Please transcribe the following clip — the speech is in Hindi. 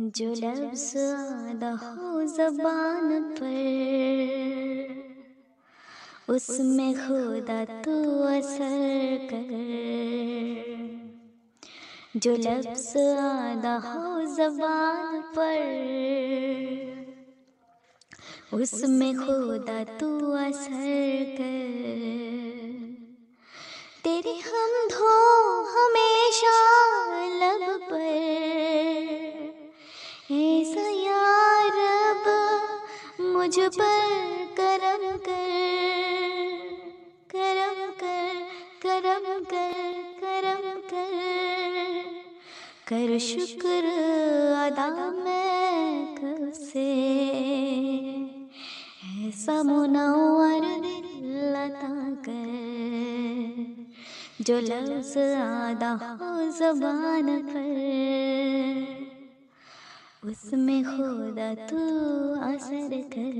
जो लफ्ज आदा हो जबान पर, उसमें खुदा तो असर कर। जो लफ्ज आदा हो जबान पर, उसमें खुदा तू असर कर। तेरे हम धो हमेशा यार मुझ पर करम कर करम कर करम कर करम कर। कर शुक्र अदा मैं से ऐसा मुनवर लता कर, जो लफ्ज आदा हो जबान पर। उसमें खुदा तू असर कर।